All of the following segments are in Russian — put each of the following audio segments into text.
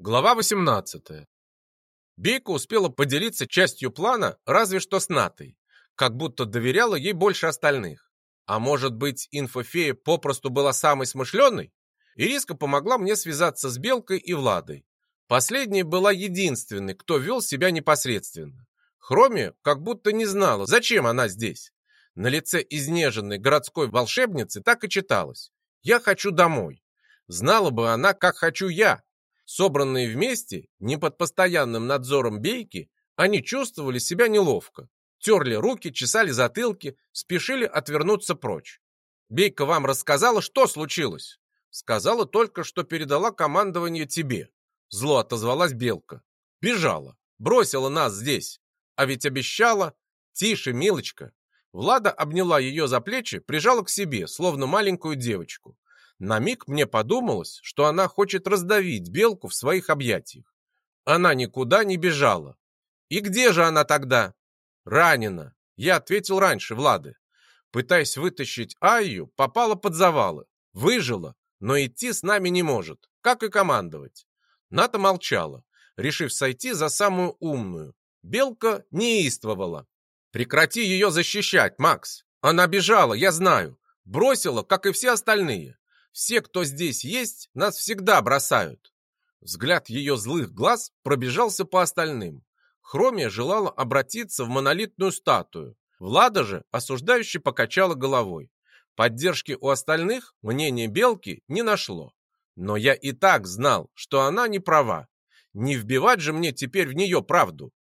Глава 18. Бейка успела поделиться частью плана разве что с Натой, как будто доверяла ей больше остальных. А может быть, инфофея попросту была самой смышленой? Ириска помогла мне связаться с Белкой и Владой. Последняя была единственной, кто вел себя непосредственно. Хроме как будто не знала, зачем она здесь. На лице изнеженной городской волшебницы так и читалось. «Я хочу домой». Знала бы она, как хочу я, Собранные вместе, не под постоянным надзором бейки, они чувствовали себя неловко. Терли руки, чесали затылки, спешили отвернуться прочь. «Бейка вам рассказала, что случилось?» «Сказала только, что передала командование тебе». Зло отозвалась Белка. «Бежала. Бросила нас здесь. А ведь обещала...» «Тише, милочка». Влада обняла ее за плечи, прижала к себе, словно маленькую девочку. На миг мне подумалось, что она хочет раздавить белку в своих объятиях. Она никуда не бежала. И где же она тогда? Ранена. Я ответил раньше Влады. Пытаясь вытащить Айю, попала под завалы. Выжила, но идти с нами не может, как и командовать. Ната молчала, решив сойти за самую умную. Белка неистовала. Прекрати ее защищать, Макс. Она бежала, я знаю. Бросила, как и все остальные. Все, кто здесь есть, нас всегда бросают. Взгляд ее злых глаз пробежался по остальным. Хромия желала обратиться в монолитную статую. Влада же осуждающе покачала головой. Поддержки у остальных мнение Белки не нашло. Но я и так знал, что она не права. Не вбивать же мне теперь в нее правду.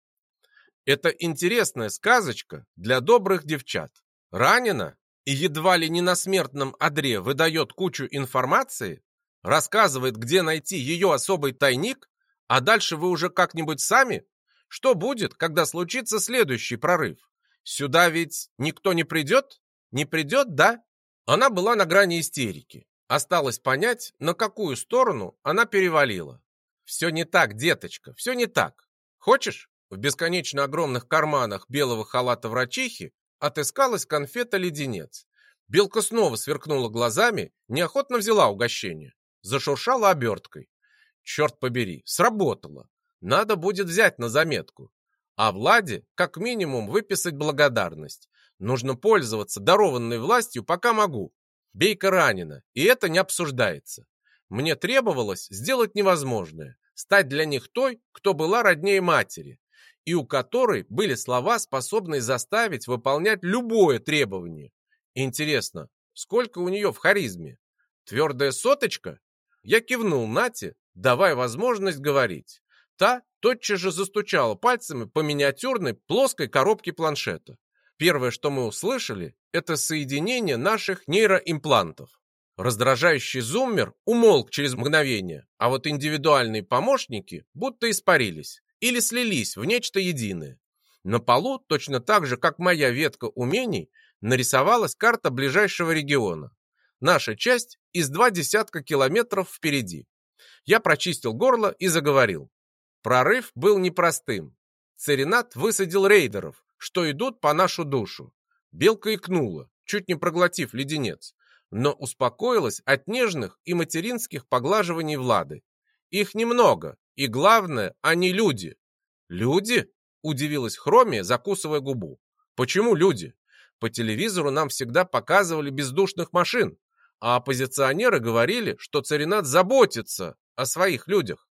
Это интересная сказочка для добрых девчат. Ранена? И едва ли не на смертном одре выдает кучу информации, рассказывает, где найти ее особый тайник, а дальше вы уже как-нибудь сами? Что будет, когда случится следующий прорыв? Сюда ведь никто не придет? Не придет, да? Она была на грани истерики. Осталось понять, на какую сторону она перевалила. Все не так, деточка, все не так. Хочешь? В бесконечно огромных карманах белого халата врачихи отыскалась конфета-леденец. Белка снова сверкнула глазами, неохотно взяла угощение. Зашуршала оберткой. Черт побери, сработало. Надо будет взять на заметку. А Владе, как минимум, выписать благодарность. Нужно пользоваться дарованной властью, пока могу. Бейка ранена, и это не обсуждается. Мне требовалось сделать невозможное. Стать для них той, кто была роднее матери и у которой были слова, способные заставить выполнять любое требование. Интересно, сколько у нее в харизме? Твердая соточка? Я кивнул Нате, давая возможность говорить. Та тотчас же застучала пальцами по миниатюрной плоской коробке планшета. Первое, что мы услышали, это соединение наших нейроимплантов. Раздражающий зуммер умолк через мгновение, а вот индивидуальные помощники будто испарились или слились в нечто единое. На полу, точно так же, как моя ветка умений, нарисовалась карта ближайшего региона. Наша часть из два десятка километров впереди. Я прочистил горло и заговорил. Прорыв был непростым. Церинат высадил рейдеров, что идут по нашу душу. Белка икнула, чуть не проглотив леденец, но успокоилась от нежных и материнских поглаживаний Влады. Их немного, и главное, они люди. Люди? Удивилась Хромия, закусывая губу. Почему люди? По телевизору нам всегда показывали бездушных машин, а оппозиционеры говорили, что царинат заботится о своих людях.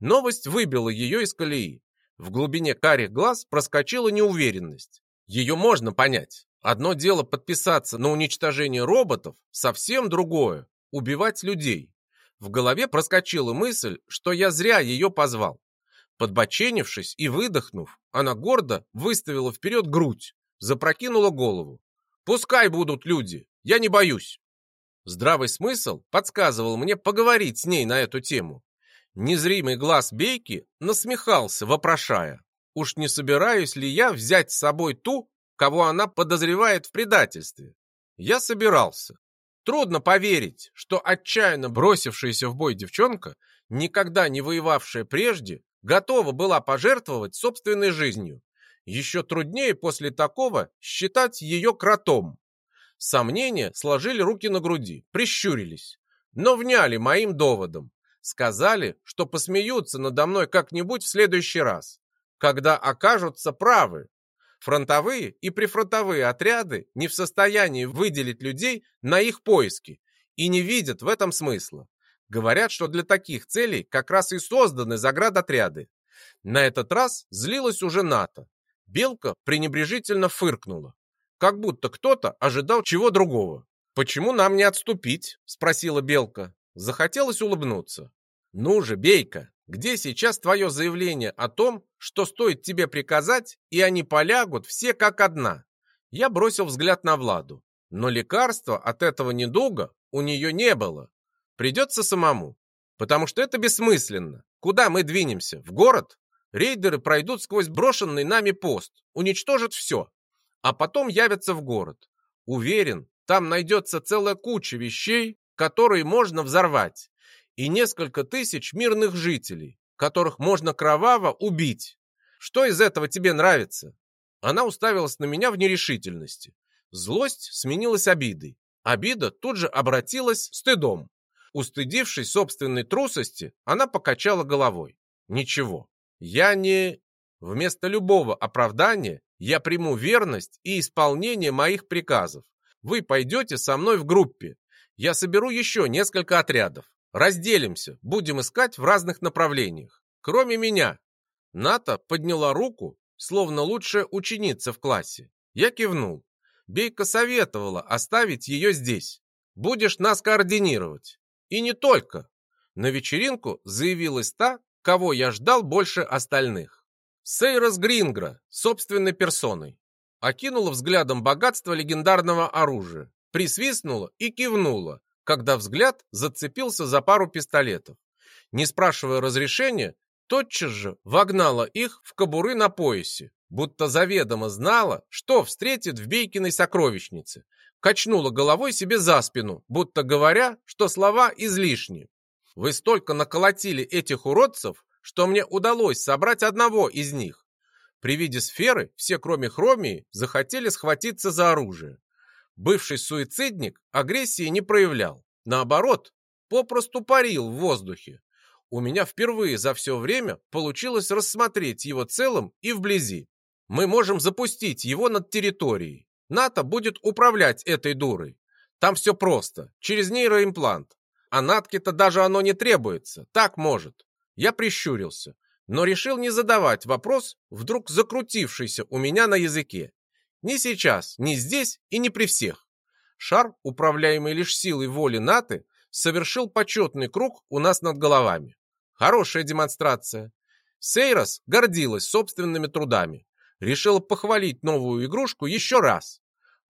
Новость выбила ее из колеи. В глубине карих глаз проскочила неуверенность. Ее можно понять. Одно дело подписаться на уничтожение роботов, совсем другое – убивать людей. В голове проскочила мысль, что я зря ее позвал. Подбоченившись и выдохнув, она гордо выставила вперед грудь, запрокинула голову. «Пускай будут люди, я не боюсь». Здравый смысл подсказывал мне поговорить с ней на эту тему. Незримый глаз Бейки насмехался, вопрошая, уж не собираюсь ли я взять с собой ту, кого она подозревает в предательстве. Я собирался. Трудно поверить, что отчаянно бросившаяся в бой девчонка, никогда не воевавшая прежде, готова была пожертвовать собственной жизнью. Еще труднее после такого считать ее кротом. Сомнения сложили руки на груди, прищурились, но вняли моим доводом. Сказали, что посмеются надо мной как-нибудь в следующий раз, когда окажутся правы. Фронтовые и прифронтовые отряды не в состоянии выделить людей на их поиски и не видят в этом смысла. Говорят, что для таких целей как раз и созданы заградотряды. На этот раз злилась уже НАТО. Белка пренебрежительно фыркнула, как будто кто-то ожидал чего другого. «Почему нам не отступить?» – спросила Белка. Захотелось улыбнуться. «Ну же, Бейка, где сейчас твое заявление о том, что стоит тебе приказать, и они полягут все как одна?» Я бросил взгляд на Владу. Но лекарства от этого недуга у нее не было. Придется самому. Потому что это бессмысленно. Куда мы двинемся? В город? Рейдеры пройдут сквозь брошенный нами пост, уничтожат все. А потом явятся в город. Уверен, там найдется целая куча вещей, которые можно взорвать, и несколько тысяч мирных жителей, которых можно кроваво убить. Что из этого тебе нравится?» Она уставилась на меня в нерешительности. Злость сменилась обидой. Обида тут же обратилась стыдом. Устыдившись собственной трусости, она покачала головой. «Ничего, я не...» Вместо любого оправдания я приму верность и исполнение моих приказов. Вы пойдете со мной в группе. Я соберу еще несколько отрядов. Разделимся, будем искать в разных направлениях. Кроме меня. Ната подняла руку, словно лучшая ученица в классе. Я кивнул. Бейка советовала оставить ее здесь. Будешь нас координировать. И не только. На вечеринку заявилась та, кого я ждал больше остальных. Сейрос Грингра, собственной персоной окинула взглядом богатство легендарного оружия, присвистнула и кивнула, когда взгляд зацепился за пару пистолетов. Не спрашивая разрешения, тотчас же вогнала их в кобуры на поясе, будто заведомо знала, что встретит в Бейкиной сокровищнице. Качнула головой себе за спину, будто говоря, что слова излишни. Вы столько наколотили этих уродцев, что мне удалось собрать одного из них. При виде сферы все, кроме Хромии, захотели схватиться за оружие. Бывший суицидник агрессии не проявлял. Наоборот, попросту парил в воздухе. У меня впервые за все время получилось рассмотреть его целым и вблизи. Мы можем запустить его над территорией. НАТО будет управлять этой дурой. Там все просто, через нейроимплант. А Натке-то даже оно не требуется, так может. Я прищурился но решил не задавать вопрос, вдруг закрутившийся у меня на языке. Ни сейчас, ни здесь и не при всех. Шар, управляемый лишь силой воли Наты, совершил почетный круг у нас над головами. Хорошая демонстрация. Сейрос гордилась собственными трудами. Решила похвалить новую игрушку еще раз.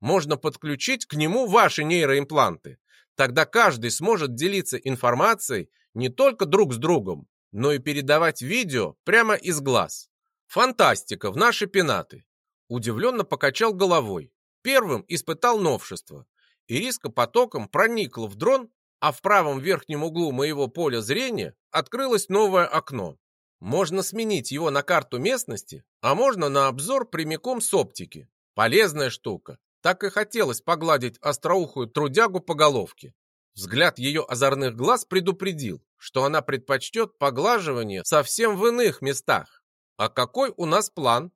Можно подключить к нему ваши нейроимпланты. Тогда каждый сможет делиться информацией не только друг с другом, но и передавать видео прямо из глаз. Фантастика в наши пенаты. Удивленно покачал головой. Первым испытал новшество. Ириска потоком проникла в дрон, а в правом верхнем углу моего поля зрения открылось новое окно. Можно сменить его на карту местности, а можно на обзор прямиком с оптики. Полезная штука. Так и хотелось погладить остроухую трудягу по головке. Взгляд ее озорных глаз предупредил, что она предпочтет поглаживание совсем в иных местах. А какой у нас план?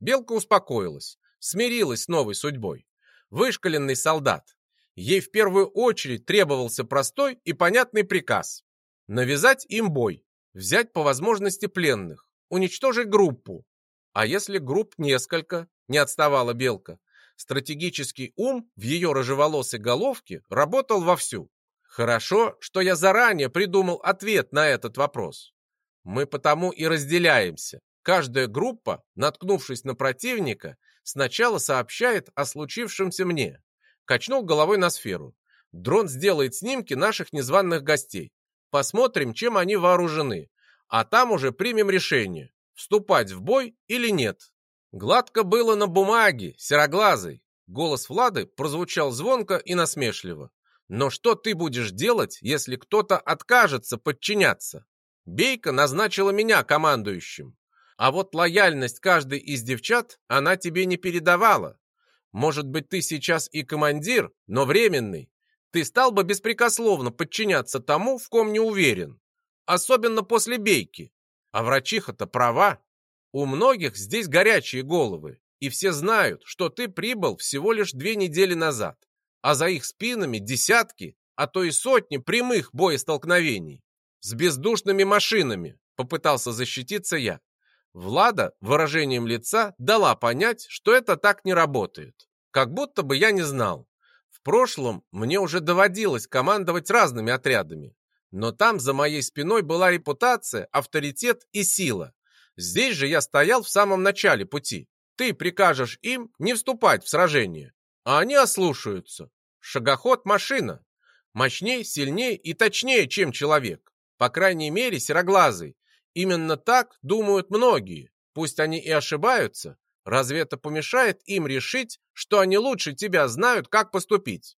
Белка успокоилась, смирилась с новой судьбой. Вышкаленный солдат. Ей в первую очередь требовался простой и понятный приказ. Навязать им бой, взять по возможности пленных, уничтожить группу. А если групп несколько, не отставала Белка. Стратегический ум в ее рыжеволосой головке работал вовсю. Хорошо, что я заранее придумал ответ на этот вопрос. Мы потому и разделяемся. Каждая группа, наткнувшись на противника, сначала сообщает о случившемся мне. Качнул головой на сферу. Дрон сделает снимки наших незваных гостей. Посмотрим, чем они вооружены. А там уже примем решение, вступать в бой или нет. Гладко было на бумаге, сероглазый. Голос Влады прозвучал звонко и насмешливо. Но что ты будешь делать, если кто-то откажется подчиняться? Бейка назначила меня командующим. А вот лояльность каждой из девчат она тебе не передавала. Может быть, ты сейчас и командир, но временный. Ты стал бы беспрекословно подчиняться тому, в ком не уверен. особенно после бейки. А врачиха-то права. У многих здесь горячие головы, и все знают, что ты прибыл всего лишь две недели назад, а за их спинами десятки, а то и сотни прямых боестолкновений. С бездушными машинами, попытался защититься я. Влада выражением лица дала понять, что это так не работает. Как будто бы я не знал. В прошлом мне уже доводилось командовать разными отрядами. Но там за моей спиной была репутация, авторитет и сила. Здесь же я стоял в самом начале пути. Ты прикажешь им не вступать в сражение, а они ослушаются. Шагоход – машина. Мощнее, сильнее и точнее, чем человек. По крайней мере, сероглазый. Именно так думают многие. Пусть они и ошибаются. Разве это помешает им решить, что они лучше тебя знают, как поступить?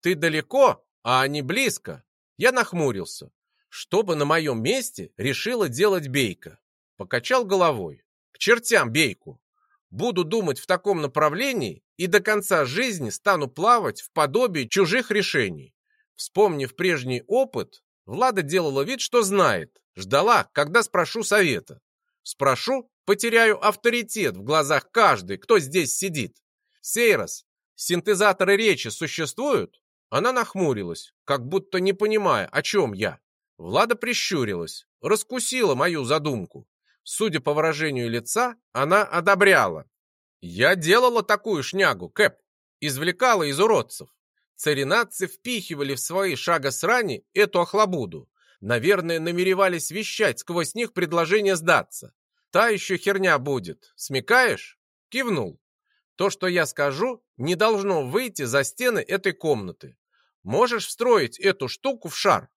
Ты далеко, а они близко. Я нахмурился. Что бы на моем месте решила делать Бейка? Покачал головой. К чертям Бейку. Буду думать в таком направлении и до конца жизни стану плавать в подобии чужих решений. Вспомнив прежний опыт, Влада делала вид, что знает, ждала, когда спрошу совета. Спрошу, потеряю авторитет в глазах каждой, кто здесь сидит. Сейрос, синтезаторы речи существуют? Она нахмурилась, как будто не понимая, о чем я. Влада прищурилась, раскусила мою задумку. Судя по выражению лица, она одобряла. Я делала такую шнягу, Кэп, извлекала из уродцев. Царинатцы впихивали в свои шагосрани эту охлобуду. Наверное, намеревались вещать сквозь них предложение сдаться. Та еще херня будет. Смекаешь? Кивнул. То, что я скажу, не должно выйти за стены этой комнаты. Можешь встроить эту штуку в шар.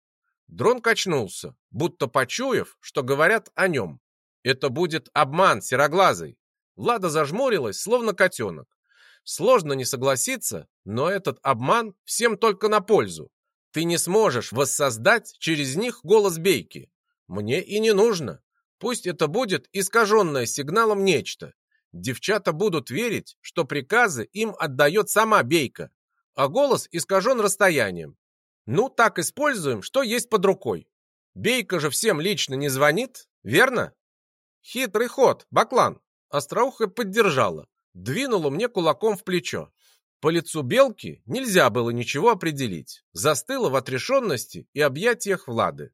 Дрон качнулся, будто почуяв, что говорят о нем. Это будет обман сероглазый. Влада зажмурилась, словно котенок. Сложно не согласиться, но этот обман всем только на пользу. Ты не сможешь воссоздать через них голос Бейки. Мне и не нужно. Пусть это будет искаженное сигналом нечто. Девчата будут верить, что приказы им отдает сама Бейка, а голос искажен расстоянием. Ну, так используем, что есть под рукой. Бейка же всем лично не звонит, верно? Хитрый ход, Баклан. Остроухая поддержала, двинула мне кулаком в плечо. По лицу белки нельзя было ничего определить. Застыла в отрешенности и объятиях Влады.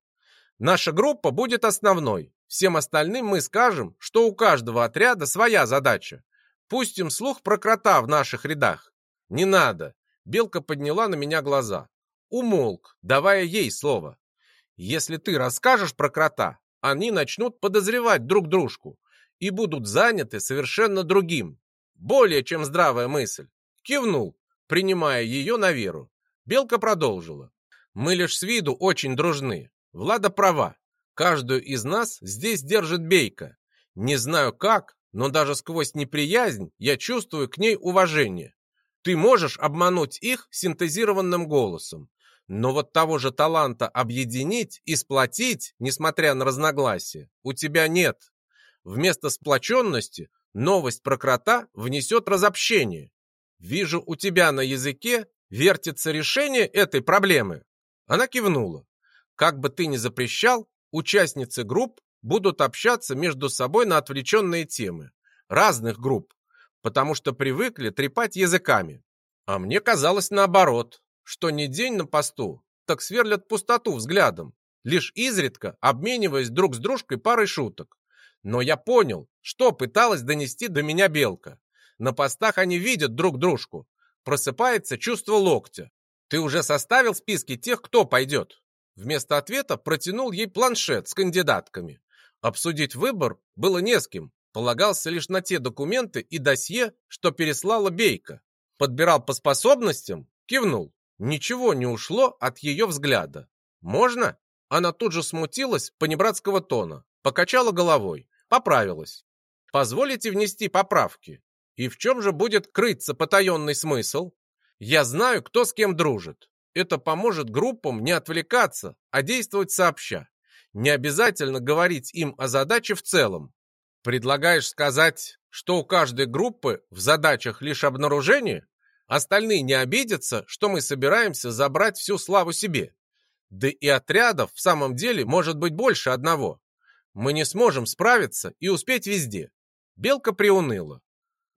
Наша группа будет основной. Всем остальным мы скажем, что у каждого отряда своя задача. Пустим слух про крота в наших рядах. Не надо. Белка подняла на меня глаза. Умолк, давая ей слово. Если ты расскажешь про крота, они начнут подозревать друг дружку и будут заняты совершенно другим. Более чем здравая мысль. Кивнул, принимая ее на веру. Белка продолжила. Мы лишь с виду очень дружны. Влада права. Каждую из нас здесь держит бейка. Не знаю как, но даже сквозь неприязнь я чувствую к ней уважение. Ты можешь обмануть их синтезированным голосом, но вот того же таланта объединить и сплотить, несмотря на разногласия, у тебя нет. Вместо сплоченности новость про крота внесет разобщение. Вижу, у тебя на языке вертится решение этой проблемы. Она кивнула. Как бы ты ни запрещал, участницы групп будут общаться между собой на отвлеченные темы. Разных групп потому что привыкли трепать языками. А мне казалось наоборот, что не день на посту, так сверлят пустоту взглядом, лишь изредка обмениваясь друг с дружкой парой шуток. Но я понял, что пыталась донести до меня белка. На постах они видят друг дружку. Просыпается чувство локтя. Ты уже составил списки тех, кто пойдет? Вместо ответа протянул ей планшет с кандидатками. Обсудить выбор было не с кем, полагался лишь на те документы и досье, что переслала Бейка. Подбирал по способностям, кивнул. Ничего не ушло от ее взгляда. «Можно?» Она тут же смутилась понебратского тона, покачала головой, поправилась. «Позволите внести поправки? И в чем же будет крыться потаенный смысл? Я знаю, кто с кем дружит. Это поможет группам не отвлекаться, а действовать сообща. Не обязательно говорить им о задаче в целом, Предлагаешь сказать, что у каждой группы в задачах лишь обнаружение? Остальные не обидятся, что мы собираемся забрать всю славу себе. Да и отрядов в самом деле может быть больше одного. Мы не сможем справиться и успеть везде. Белка приуныла.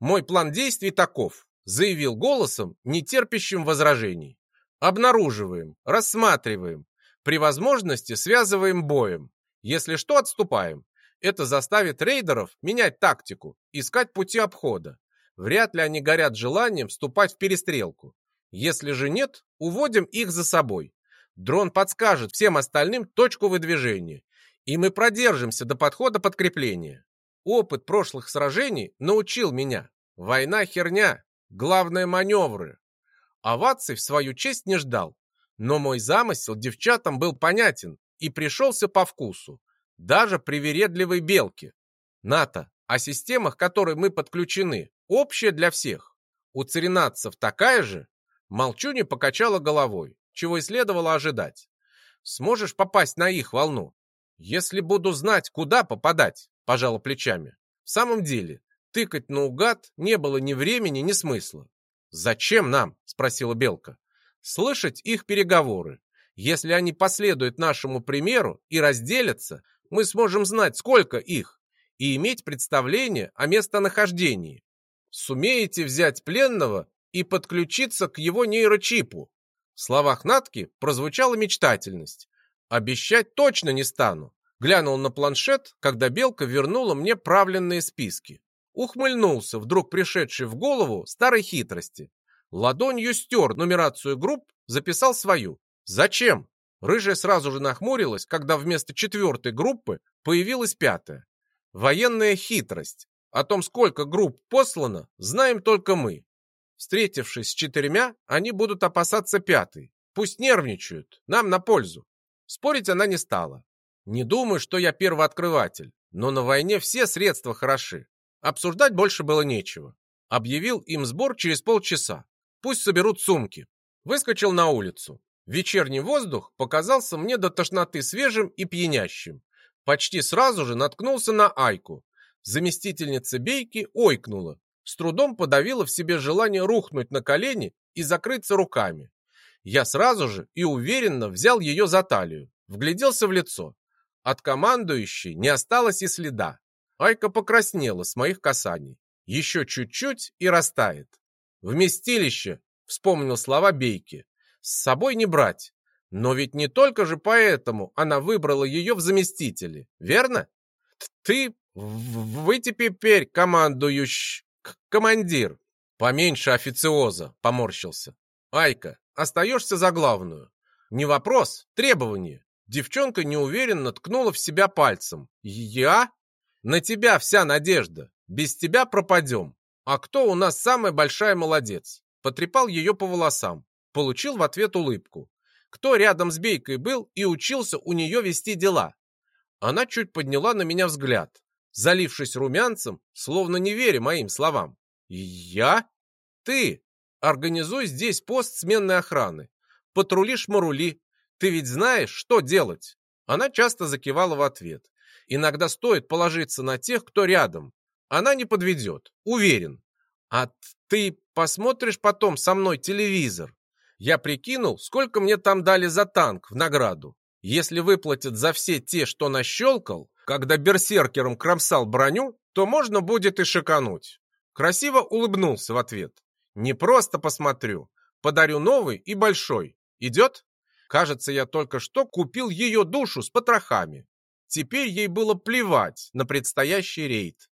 Мой план действий таков, заявил голосом, не терпящим возражений. Обнаруживаем, рассматриваем, при возможности связываем боем. Если что, отступаем. Это заставит рейдеров менять тактику, искать пути обхода. Вряд ли они горят желанием вступать в перестрелку. Если же нет, уводим их за собой. Дрон подскажет всем остальным точку выдвижения, и мы продержимся до подхода подкрепления. Опыт прошлых сражений научил меня. Война херня, главное маневры. Оваций в свою честь не ждал, но мой замысел девчатам был понятен и пришелся по вкусу, даже привередливой белке. НАТО, о системах, которой мы подключены, общая для всех. У царинадцев такая же? Молчуни покачала головой, чего и следовало ожидать. Сможешь попасть на их волну? Если буду знать, куда попадать, пожала плечами. В самом деле, тыкать наугад не было ни времени, ни смысла. «Зачем нам?» – спросила Белка. «Слышать их переговоры. Если они последуют нашему примеру и разделятся, мы сможем знать, сколько их, и иметь представление о местонахождении. Сумеете взять пленного и подключиться к его нейрочипу. В словах Натки прозвучала мечтательность. Обещать точно не стану. Глянул на планшет, когда Белка вернула мне правленные списки. Ухмыльнулся, вдруг пришедший в голову старой хитрости. Ладонью стер нумерацию групп, записал свою. Зачем? Рыжая сразу же нахмурилась, когда вместо четвертой группы появилась пятая. Военная хитрость. О том, сколько групп послано, знаем только мы. Встретившись с четырьмя, они будут опасаться пятой. Пусть нервничают, нам на пользу. Спорить она не стала. Не думаю, что я первооткрыватель, но на войне все средства хороши. Обсуждать больше было нечего. Объявил им сбор через полчаса. Пусть соберут сумки. Выскочил на улицу. Вечерний воздух показался мне до тошноты свежим и пьянящим. Почти сразу же наткнулся на Айку. Заместительница Бейки ойкнула, с трудом подавила в себе желание рухнуть на колени и закрыться руками. Я сразу же и уверенно взял ее за талию, вгляделся в лицо. От командующей не осталось и следа. Айка покраснела с моих касаний. Еще чуть-чуть и растает. «Вместилище!» — вспомнил слова Бейки. «С собой не брать. Но ведь не только же поэтому она выбрала ее в заместители, верно? Ты, вы теперь командующий, командир. Поменьше официоза, поморщился. Айка, остаешься за главную. Не вопрос, требование. Девчонка неуверенно ткнула в себя пальцем. Я? На тебя вся надежда. Без тебя пропадем. А кто у нас самая большая молодец? Потрепал ее по волосам. Получил в ответ улыбку кто рядом с Бейкой был и учился у нее вести дела. Она чуть подняла на меня взгляд, залившись румянцем, словно не веря моим словам. «Я? Ты? Организуй здесь пост сменной охраны. Патрули-шмарули. Ты ведь знаешь, что делать?» Она часто закивала в ответ. «Иногда стоит положиться на тех, кто рядом. Она не подведет, уверен. А ты посмотришь потом со мной телевизор?» Я прикинул, сколько мне там дали за танк в награду. Если выплатят за все те, что нащелкал, когда берсеркером кромсал броню, то можно будет и шикануть. Красиво улыбнулся в ответ. Не просто посмотрю, подарю новый и большой. Идет? Кажется, я только что купил ее душу с потрохами. Теперь ей было плевать на предстоящий рейд.